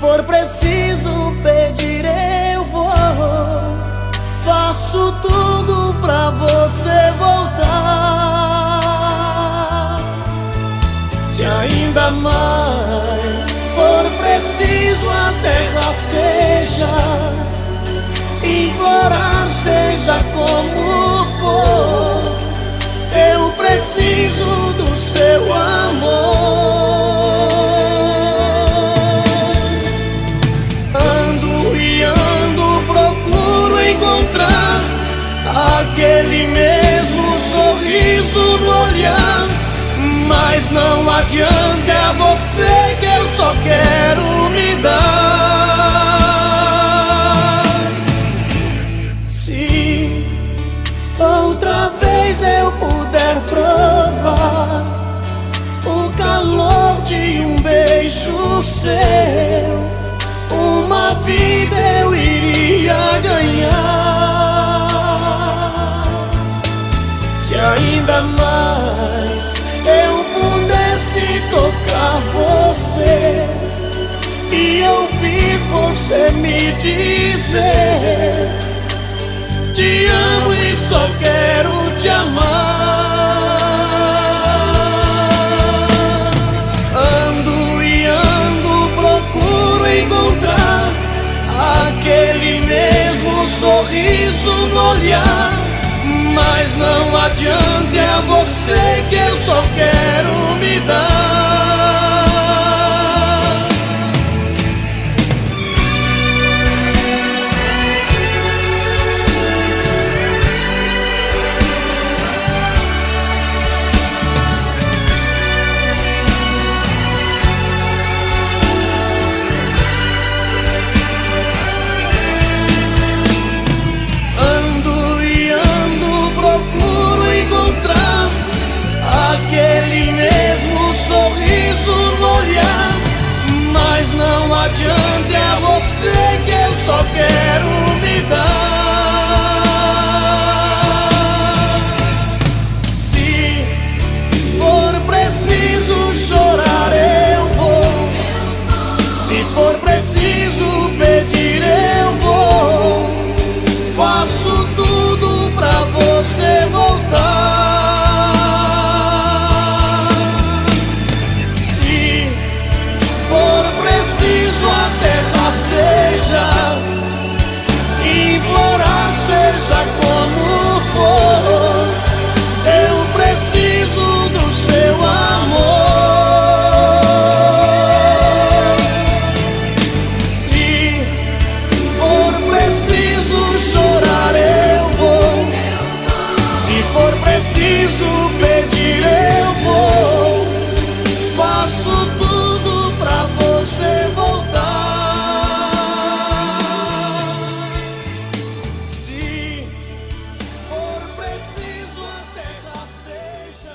for preciso pedir, eu vou. Faço tudo pra você voltar. Se ainda mais for preciso, até rasteja. Implorar seja como Não adianta, é você que eu só quero me dar. Se outra vez eu puder provar o calor de um beijo seu, uma vida eu iria ganhar. Se ainda mais eu você e ouvir você me dizer: Te amo e só quero te amar. Ando e ando, procuro encontrar aquele mesmo sorriso no olhar. Mas não adianta, é você que eu só quero só quero.